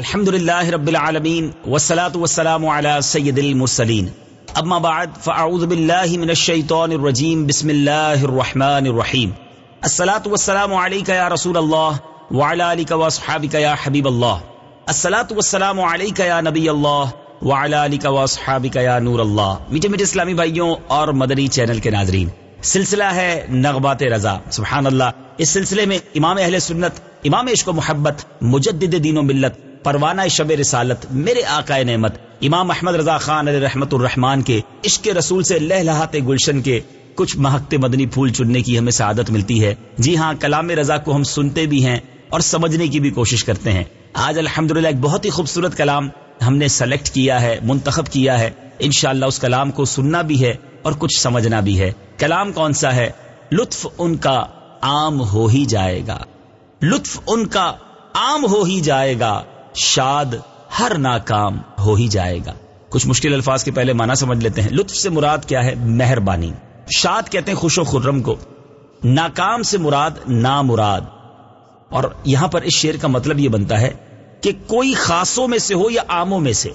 الحمد لله رب العالمين والصلاة والسلام على سيد المرسلين اما بعد، فاعوذ بالله من الشيطان الرجيم بسم الله الرحمن الرحيم الصلاة والسلام عليك يا رسول الله وعلى آلك واصحابك يا حبيب الله الصلاة والسلام عليك يا نبي الله وعلى آلك واصحابك يا نور الله میٹھے میٹھے اسلامی بھائیوں اور مدنی چینل کے ناظرین، سلسلہ ہے نغبات رضا. سبحان اللہ، اس سلسلے میں امام اہل سنت، امام عشق و محبت، مجدد دین و ملت پروانہ شب رسالت، میرے آقا نعمت، امام احمد رضا خان علیہ رحمت الرحمان کے عشق رسول سے لہلہات گلشن کے کچھ مہکتے مدنی پھول چننے کی ہمیں سعادت ملتی ہے۔ جی ہاں کلام رضا کو ہم سنتے بھی ہیں اور سمجھنے کی بھی کوشش کرتے ہیں۔ آج الحمد ایک بہت ہی خوبصورت کلام ہم نے سلیکٹ کیا ہے، منتخب کیا ہے۔ انشاءاللہ اس کلام کو سننا بھی ہے اور کچھ سمجھنا بھی ہے۔ کلام کون سا ہے؟ لطف ان کا عام ہو ہی جائے گا۔ لطف ان کا عام ہو ہی جائے گا۔ شاد ہر ناکام ہو ہی جائے گا۔ کچھ مشکل الفاظ کے پہلے مانا سمجھ لیتے ہیں۔ لطف سے مراد کیا ہے؟ مہربانی۔ شاد کہتے ہیں خوش و خرم کو۔ ناکام سے مراد نا مراد اور یہاں پر اس شعر کا مطلب یہ بنتا ہے کہ کوئی خاصوں میں سے ہو یا عاموں میں سے،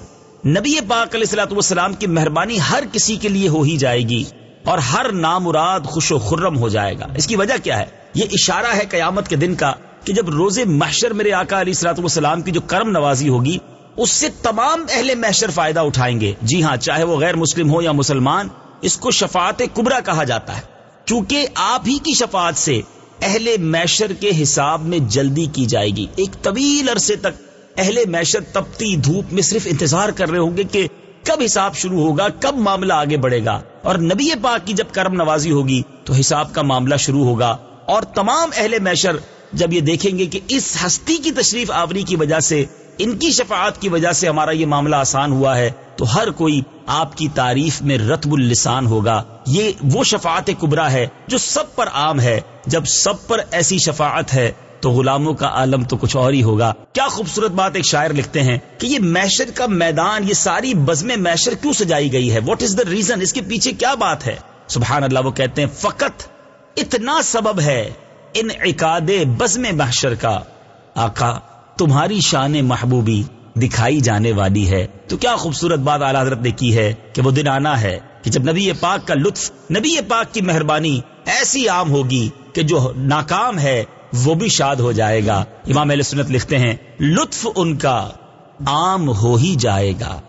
نبی پاک علیہ السلاۃ والسلام کی مہربانی ہر کسی کے لیے ہو ہی جائے گی اور ہر نامراد خوش و خرم ہو جائے گا۔ اس کی وجہ کیا ہے؟ یہ اشارہ ہے قیامت کے دن کا کہ جب روز محشر میرے آقا علی سلاط والسلام کی جو کرم نوازی ہوگی، اس سے تمام اہل محشر فائدہ اٹھائیں گے۔ جی ہاں چاہے وہ غیر مسلم ہو یا مسلمان، اس کو شفاعت کبرا کہا جاتا ہے۔ چونکہ آپ ہی کی شفاعت سے اہل میشر کے حساب میں جلدی کی جائے گی۔ ایک طویل عرصے تک اہل میشر تپتی دھوپ میں صرف انتظار کر رہے ہوں گے کہ کب حساب شروع ہوگا، کب معاملہ آگے بڑھے گا۔ اور نبی پاک کی جب کرم نوازی ہوگی، تو حساب کا معاملہ شروع ہوگا۔ اور تمام اہل میشر جب یہ دیکھیں گے کہ اس ہستی کی تشریف آوری کی وجہ سے، ان کی شفاعت کی وجہ سے ہمارا یہ معاملہ آسان ہوا ہے، تو ہر کوئی آپ کی تعریف میں رتب السان ہوگا۔ یہ وہ شفاعت کبرا ہے جو سب پر عام ہے۔ جب سب پر ایسی شفاعت ہے، تو غلاموں کا عالم تو کچھ اور ہی ہوگا۔ کیا خوبصورت بات ایک شاعر لکھتے ہیں کہ یہ میشر کا میدان، یہ ساری بزم میشر کیوں سجائی گئی ہے؟ واٹ از دا ریزن اس کے پیچھے کیا بات ہے؟ سبحان اللہ، وہ کہتے ہیں، فقط اتنا سبب ہے۔ ان عقاد بزم محشر کا، آقا، تمہاری شان محبوبی دکھائی جانے والی ہے۔ تو کیا خوبصورت بات اعلی حضرت نے کی ہے کہ وہ دن آنا ہے کہ جب نبی پاک کا لطف، نبی پاک کی مہربانی ایسی عام ہوگی کہ جو ناکام ہے، وہ بھی شاد ہو جائے گا۔ امام علیہ سنت لکھتے ہیں، لطف ان کا عام ہو ہی جائے گا۔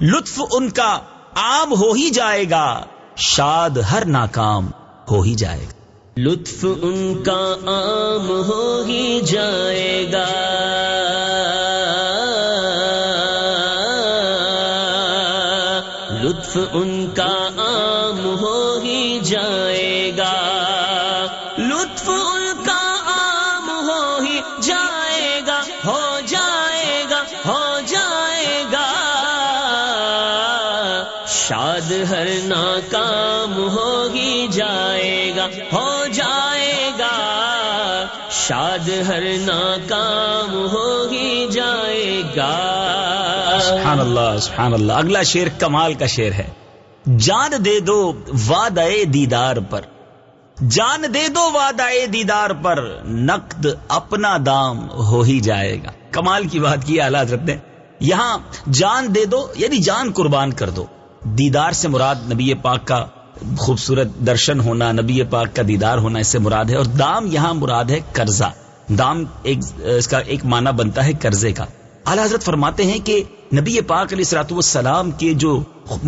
لطف ان کا عام ہو ہی جائے گا۔ شاد ہر ناکام ہو ہی جائے گا۔ لطف ان کا عام ہو ہی جائے گا۔ لطف ان کا عام ہو ہی جائے گا۔ لطف ان کا عام ہو ہی جائے گا۔ ہو جائے گا، ہو جائے گا۔ شاد ہر ناکام شاد ہر ناکام ہو ہی جائے گا۔ سبحان اللہ سبحان اللہ اگلا شیر کمال کا شیر ہے۔ جان دے دو وعدے دیدار پر۔ جان دے دو وعدے دیدار پر نقد اپنا دام ہو ہی جائے گا۔ کمال کی بات کی اعلیٰ حضرت نے۔ یہاں جان دے دو یعنی جان قربان کر دو۔ دیدار سے مراد نبی پاک کا خوبصورت درشن ہونا، نبی پاک کا دیدار ہونا، اس سے مراد ہے۔ اور دام یہاں مراد ہے قرضہ۔ دام ایک، اس کا ایک معنی بنتا ہے قرضے کا۔ اعلی حضرت فرماتے ہیں کہ نبی پاک علیہ السلاۃ والسلام کے جو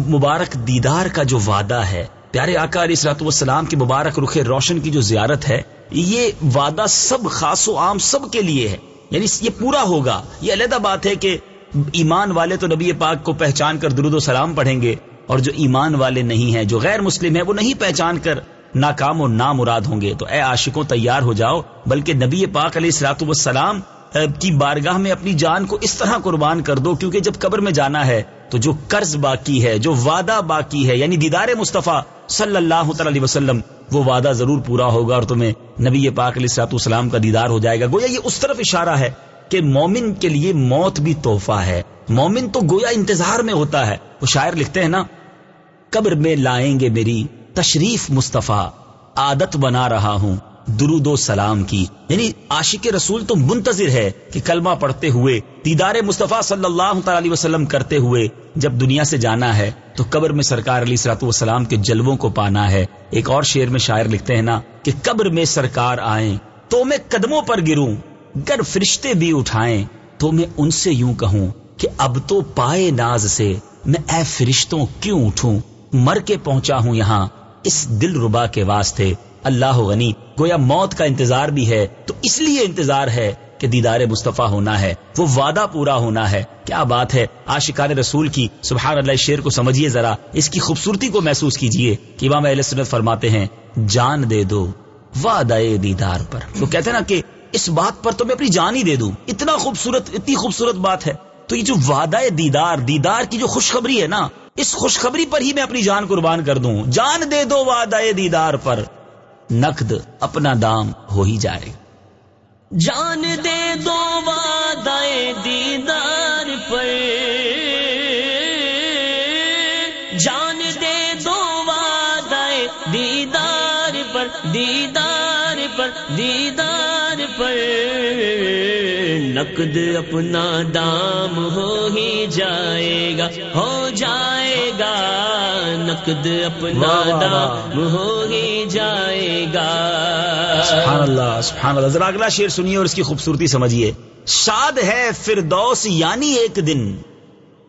مبارک دیدار کا جو وعدہ ہے، پیارے آقا علیہ السلاۃ والسلام کے مبارک رخ روشن کی جو زیارت ہے، یہ وعدہ سب خاص و عام سب کے لیے ہے۔ یعنی یہ پورا ہوگا۔ یہ علیحدہ بات ہے کہ ایمان والے تو نبی پاک کو پہچان کر درود و سلام پڑھیں گے۔ اور جو ایمان والے نہیں ہیں، جو غیر مسلم ہیں، وہ نہیں پہچان کر ناکام و نامراد ہوں گے۔ تو اے عاشقوں، تیار ہو جاؤ، بلکہ نبی پاک علیہ السلاط والسلام کی بارگاہ میں اپنی جان کو اس طرح قربان کر دو، کیونکہ جب قبر میں جانا ہے تو جو قرض باقی ہے، جو وعدہ باقی ہے یعنی دیدار مصطفیٰ صلی اللہ تعالی وسلم، وہ وعدہ ضرور پورا ہوگا اور تمہیں نبی پاک علیہ السلاط والسلام کا دیدار ہو جائے گا۔ گویا یہ اس طرف اشارہ ہے کہ مومن کے لیے موت بھی تحفہ ہے۔ مومن تو گویا انتظار میں ہوتا ہے۔ وہ شاعر لکھتے ہیں نا، قبر میں لائیں گے میری تشریف مصطفیٰ، عادت بنا رہا ہوں درود و سلام کی۔ یعنی عاشق رسول تو منتظر ہے کہ کلمہ پڑھتے ہوئے، دیدار مصطفیٰ صلی اللہ تعالی وسلم کرتے ہوئے جب دنیا سے جانا ہے، تو قبر میں سرکار علی سرات وسلام کے جلووں کو پانا ہے۔ ایک اور شعر میں شاعر لکھتے ہیں نا، کہ قبر میں سرکار آئیں تو میں قدموں پر گروں۔ گر فرشتے بھی اٹھائیں تو میں ان سے یوں کہوں کہ اب تو پائے ناز سے میں اے فرشتوں کیوں اٹھوں؟ مر کے پہنچا ہوں یہاں۔ اس دل ربا کے واسطے اللہ غنی، گویا موت کا انتظار بھی ہے، تو اس لیے انتظار ہے کہ دیدار مصطفیٰ ہونا ہے۔ وہ وعدہ پورا ہونا ہے۔ کیا بات ہے؟ آشکار رسول کی سبحان اللہ شیر کو سمجھیے ذرا۔ اس کی خوبصورتی کو محسوس کیجیے کہ امام اہل سنت فرماتے ہیں، جان دے دو وعدہ دیدار پر۔ تو کہتے ہیں نا کہ اس بات پر تو میں اپنی جان ہی دے دوں۔ اتنا خوبصورت، اتنی خوبصورت بات ہے۔ تو یہ جو وعدہ دیدار دیدار کی جو خوشخبری ہے نا، اس خوشخبری پر ہی میں اپنی جان قربان کر دوں۔ جان دے دو وعدہ دیدار پر۔ نقد اپنا دام ہو ہی جائے۔ جان دے دو وعدہ دیدار پر۔ جان دے دو وعدہ دیدار پر۔ دیدار پر، دیدار پر نقد اپنا دام ہو ہی جائے گا ہو جائے گا نقد اپنا دام ہو ہی جائے گا۔ سبحان اللہ سبحان اللہ۔ ذرا اگلا شعر سنیے اور اس کی خوبصورتی سمجھیے۔ شاد ہے فردوس یعنی ایک دن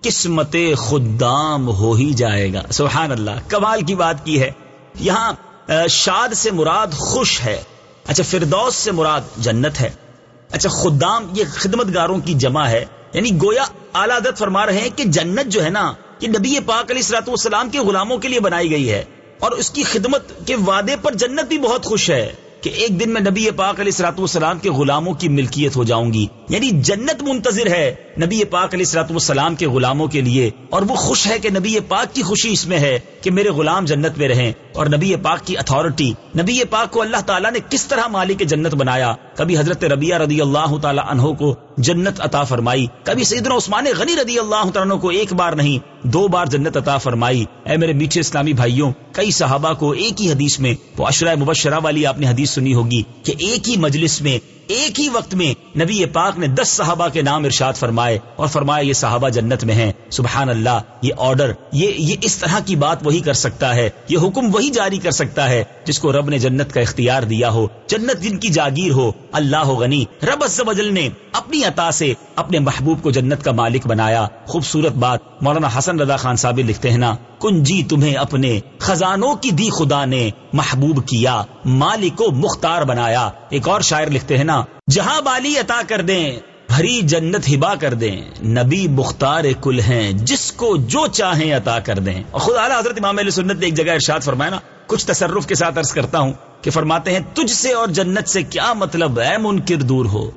قسمت خدام ہو ہی جائے گا۔ سبحان اللہ کمال کی بات کی ہے۔ یہاں شاد سے مراد خوش ہے۔ اچھا فردوس سے مراد جنت ہے۔ اچھا خدام یہ خدمت گاروں کی جمع ہے۔ یعنی گویا اعلی عدت فرما رہے ہیں کہ جنت جو ہے نا، یہ نبی پاک علیہ السلاط والسلام کے غلاموں کے لیے بنائی گئی ہے۔ اور اس کی خدمت کے وعدے پر جنت بھی بہت خوش ہے کہ ایک دن میں نبی پاک علیہ السلاط والسلام کے غلاموں کی ملکیت ہو جاؤں گی۔ یعنی جنت منتظر ہے۔ نبی پاک علیہ السلاط والسلام کے غلاموں کے لیے اور وہ خوش ہے کہ نبی پاک کی خوشی اس میں ہے کہ میرے غلام جنت میں رہیں اور نبی پاک کی اتھارٹی نبی پاک کو اللہ تعالیٰ نے کس طرح مالک جنت بنایا؟ کبھی حضرت ربیہ رضی اللہ تعالیٰ عنہ کو جنت عطا فرمائی، کبھی سیدنا عثمان غنی رضی اللہ تعالیٰ کو ایک بار نہیں، دو بار جنت عطا فرمائی۔ اے میرے میٹھے اسلامی بھائیوں، کئی صحابہ کو ایک ہی حدیث میں، وہ اشرا مبشرہ والی آپ نے حدیث سنی ہوگی کہ ایک ہی مجلس میں ایک ہی وقت میں نبی پاک نے دس صحابہ کے نام ارشاد فرمائے اور فرمایا یہ صحابہ جنت میں ہیں۔ سبحان اللہ، یہ آرڈر، یہ یہ اس طرح کی بات وہی کر سکتا ہے۔ یہ حکم وہی جاری کر سکتا ہے جس کو رب نے جنت کا اختیار دیا ہو۔ جنت جن کی جاگیر ہو، اللہ ہو غنی۔ رب بجل نے اپنی عطا سے اپنے محبوب کو جنت کا مالک بنایا۔ خوبصورت بات، مولانا حسن رضا خان صاحب لکھتے ہیں نا کنجی تمہیں اپنے خزانوں کی دی خدا نے محبوب کیا، مالک کو مختار بنایا۔ ایک اور شاعر لکھتے ہیں نا، جہاں بالی عطا کر دیں، بھری جنت ہبا کر دیں۔ نبی مختار کل ہیں، جس کو جو چاہیں عطا کر دیں۔ اور خود اعلیٰ حضرت امام علیہ سنت نے ایک جگہ ارشاد فرمایا نا، کچھ تصرف کے ساتھ عرض کرتا ہوں کہ فرماتے ہیں، تجھ سے اور جنت سے کیا مطلب اے منکر دور ہو؟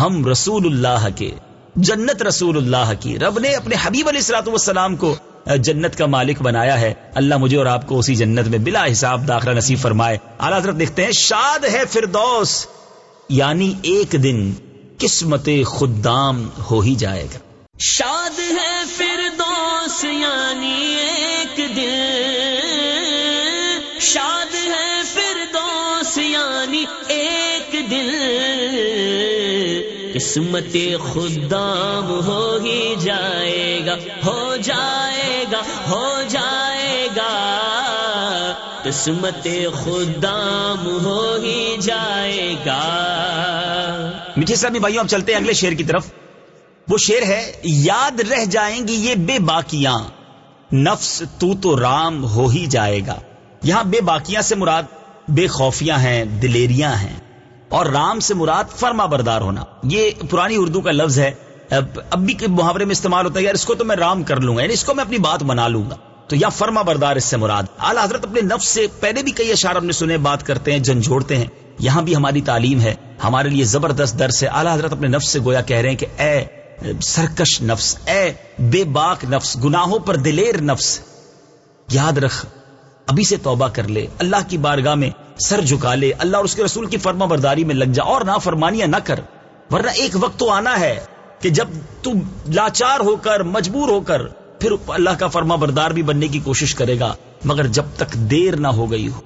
ہم رسول اللہ کے، جنت رسول اللہ کی۔ رب نے اپنے حبیب علیہ السلاط والسلام کو جنت کا مالک بنایا ہے۔ اللہ مجھے اور آپ کو اسی جنت میں بلا حساب داخلہ نصیب فرمائے۔ اعلیٰ حضرت دیکھتے ہیں، شاد ہے فردوس۔ یعنی ایک دن قسمت خدام ہو ہی جائے گا۔ شاد ہے فردوس یعنی ایک دن۔ شاد ہے فردوس یعنی ایک دن۔ قسمت خدام ہو ہی جائے گا، ہو جائے ہو جائے گا۔ قسمت خدام ہو ہی جائے گا۔ میٹھے صاحب بھائیوں، اب چلتے ہیں اگلے شیر کی طرف۔ وہ شیر ہے، یاد رہ جائیں گی یہ بے باقیاں نفس تو تو رام ہو ہی جائے گا۔ یہاں بے باقیاں سے مراد بے خوفیاں ہیں، دلیریاں ہیں۔ اور رام سے مراد فرما بردار ہونا۔ یہ پرانی اردو کا لفظ ہے۔ اب بھی محاورے میں استعمال ہوتا ہے، یار اس کو تو میں رام کر لوں گا یعنی اس کو میں اپنی بات بنا لوں گا۔ تو یا فرما بردار اس سے مراد۔ اعلیٰ حضرت اپنے نفس سے پہلے بھی کئی اشار نے سنے، بات کرتے ہیں جھنجھوڑتے ہیں۔ یہاں بھی ہماری تعلیم ہے۔ ہمارے لیے زبردست درس ہے۔ اعلیٰ حضرت اپنے نفس سے گویا کہہ رہے ہیں کہ، اے سرکش نفس، اے بے باک نفس، گناہوں پر دلیر نفس، یاد رکھ، ابھی سے توبہ کر لے۔ اللہ کی بارگاہ میں سر جھکا لے۔ اللہ اور اس کے رسول کی فرما برداری میں لگ جا۔ اور نہ فرمانیاں نہ کر، ورنہ ایک وقت تو آنا ہے۔ کہ جب تو لاچار ہو کر، مجبور ہو کر، پھر اللہ کا فرما بردار بھی بننے کی کوشش کرے گا، مگر جب تک دیر نہ ہو گئی ہو۔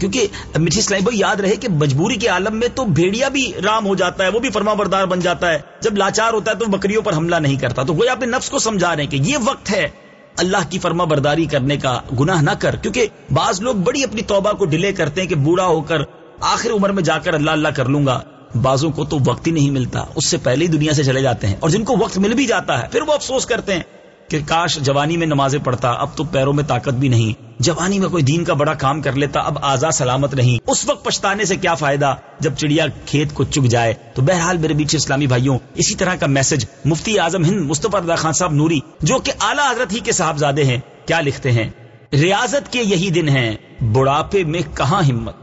کیونکہ میٹھی اسلائی بھائی یاد رہے کہ مجبوری کے عالم میں تو بھیڑیا بھی رام ہو جاتا ہے، وہ بھی فرما بردار بن جاتا ہے۔ جب لاچار ہوتا ہے تو بکریوں پر حملہ نہیں کرتا۔ تو وہ اپنے نفس کو سمجھا رہے ہیں کہ یہ وقت ہے۔ اللہ کی فرما برداری کرنے کا گناہ نہ کر، کیونکہ بعض لوگ بڑی اپنی توبہ کو ڈیلے کرتے ہیں کہ بوڑھا ہو کر، آخر عمر میں جا کر اللہ اللہ کر لوں گا۔ بازوں کو تو وقت ہی نہیں ملتا، اس سے پہلے ہی دنیا سے چلے جاتے ہیں۔ اور جن کو وقت مل بھی جاتا ہے، پھر وہ افسوس کرتے ہیں کہ کاش جوانی میں نمازیں پڑھتا، اب تو پیروں میں طاقت بھی نہیں۔ جوانی میں کوئی دین کا بڑا کام کر لیتا، اب آزاد سلامت نہیں۔ اس وقت پچھتانے سے کیا فائدہ؟ جب چڑیا کھیت کو چک جائے، تو بہرحال میرے بیچ اسلامی بھائیوں، اسی طرح کا میسج مفتی اعظم ہند مصطفی رضا خان صاحب نوری، جو کہ اعلیٰ حضرت ہی کے صاحبزادے ہیں، کیا لکھتے ہیں؟ ریاضت کے یہی دن ہیں، بڑھاپے میں کہاں ہمت؟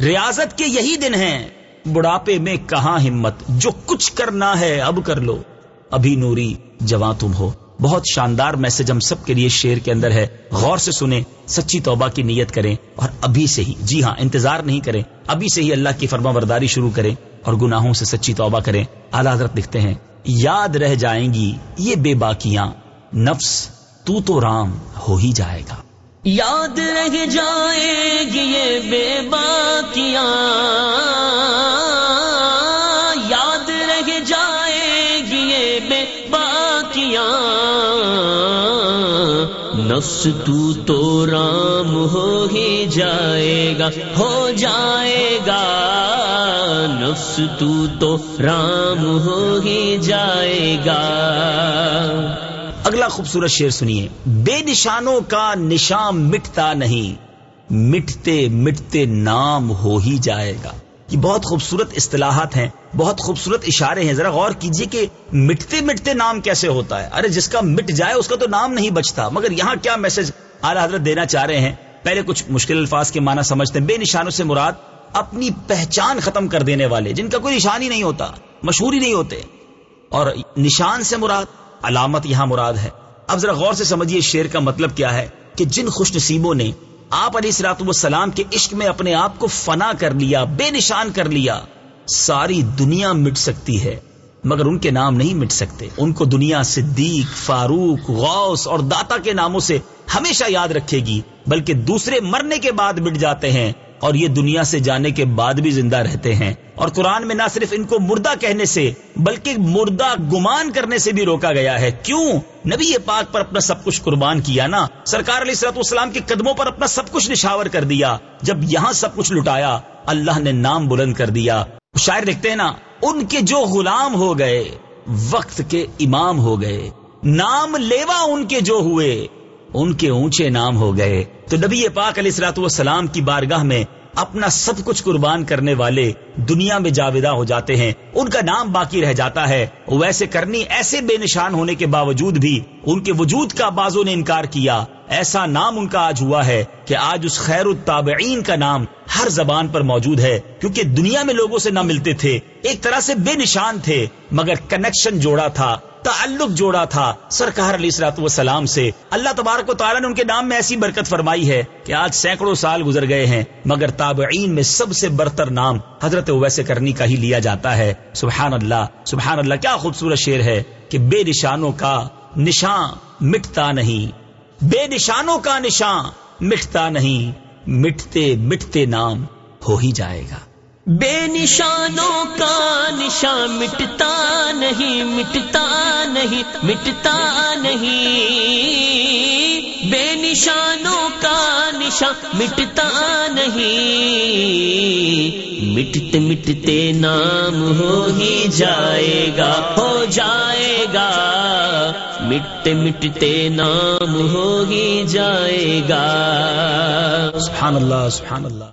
ریاضت کے یہی دن ہیں۔ بڑھاپے میں کہاں ہمت؟ جو کچھ کرنا ہے اب کر لو۔ ابھی نوری جوان تم ہو۔ بہت شاندار میسج ہم سب کے لیے شیر کے اندر ہے۔ غور سے سنیں، سچی توبہ کی نیت کریں۔ اور ابھی سے ہی جی ہاں انتظار نہیں کریں۔ ابھی سے ہی اللہ کی فرما برداری شروع کریں اور گناہوں سے سچی توبہ کریں۔ اعلی حضرت لکھتے ہیں، یاد رہ جائیں گی یہ بے باکیاں۔ نفس، تو تو رام ہو ہی جائے گا۔ یاد رہ جائے گی یہ بے باکیاں۔ یاد رہ جائے گی یہ بے باکیاں۔ نفس تو تو رام ہو ہی جائے گا، ہو جائے گا۔ نفس تو تو رام ہو ہی جائے گا۔ اگلا خوبصورت شعر سنیے۔ بے نشانوں کا نشان مٹتا نہیں، مٹتے مٹتے نام ہو ہی جائے گا۔ یہ بہت خوبصورت اصطلاحات ہیں، بہت خوبصورت اشارے ہیں۔ ذرا غور کیجیے کہ مٹتے مٹتے نام کیسے ہوتا ہے۔ ارے، جس کا مٹ جائے، اس کا تو نام نہیں بچتا۔ مگر یہاں کیا میسج اعلی حضرت دینا چاہ رہے ہیں؟ پہلے کچھ مشکل الفاظ کے معنی سمجھتے ہیں۔ بے نشانوں سے مراد اپنی پہچان ختم کر دینے والے، جن کا کوئی نشان ہی نہیں ہوتا، مشہور ہی نہیں ہوتے۔ اور نشان سے مراد علامت یہاں مراد ہے۔ اب ذرا غور سے سمجھیے شیر کا مطلب کیا ہے کہ جن خوش نصیبوں نے آپ علیہ السلاط والسلام کے عشق میں اپنے آپ کو فنا کر لیا، بے نشان کر لیا، ساری دنیا مٹ سکتی ہے۔ مگر ان کے نام نہیں مٹ سکتے۔ ان کو دنیا صدیق، فاروق، غوث اور داتا کے ناموں سے ہمیشہ یاد رکھے گی، بلکہ دوسرے مرنے کے بعد مٹ جاتے ہیں۔ اور یہ دنیا سے جانے کے بعد بھی زندہ رہتے ہیں۔ اور قرآن میں نہ صرف ان کو مردہ کہنے سے، بلکہ مردہ گمان کرنے سے بھی روکا گیا ہے۔ کیوں؟ نبی پاک پر اپنا سب کچھ قربان کیا نا۔ سرکار علیہ سرت اسلام کے قدموں پر اپنا سب کچھ نشاور کر دیا۔ جب یہاں سب کچھ لٹایا، اللہ نے نام بلند کر دیا۔ شاعر دیکھتے ہیں نا، ان کے جو غلام ہو گئے، وقت کے امام ہو گئے۔ نام لیوا ان کے جو ہوئے۔ ان کے اونچے نام ہو گئے۔ تو نبی پاک علیہ السلاط والسلام کی بارگاہ میں اپنا سب کچھ قربان کرنے والے دنیا میں جاویدہ ہو جاتے ہیں۔ ان کا نام باقی رہ جاتا ہے۔ ویسے کرنی ایسے بے نشان ہونے کے باوجود بھی ان کے وجود کا بازوں نے انکار کیا۔ ایسا نام ان کا آج ہوا ہے کہ آج اس خیر التابعین کا نام ہر زبان پر موجود ہے۔ کیونکہ دنیا میں لوگوں سے نہ ملتے تھے، ایک طرح سے بے نشان تھے، مگر کنیکشن جوڑا تھا۔ تعلق جوڑا تھا سرکار علی سلاط وسلام سے۔ اللہ تبارک و تعالیٰ نے ان کے نام میں ایسی برکت فرمائی ہے کہ آج سینکڑوں سال گزر گئے ہیں، مگر تابعین میں سب سے برتر نام حضرت ویسے کرنی کا ہی لیا جاتا ہے۔ سبحان اللہ سبحان اللہ، کیا خوبصورت شعر ہے کہ بے نشانوں کا نشان مٹتا نہیں۔ بے نشانوں کا نشان مٹتا نہیں، مٹتے مٹتے نام ہو ہی جائے گا۔ بے نشانوں کا نشان مٹتا نہیں مٹتا نہیں مٹتا نہیں۔ بے نشانوں کا نشان مٹتا نہیں۔ مٹتے مٹتے نام ہو ہی جائے گا، ہو جائے گا۔ مٹتے مٹتے نام ہو ہی جائے گا۔ سبحان اللہ سبحان اللہ۔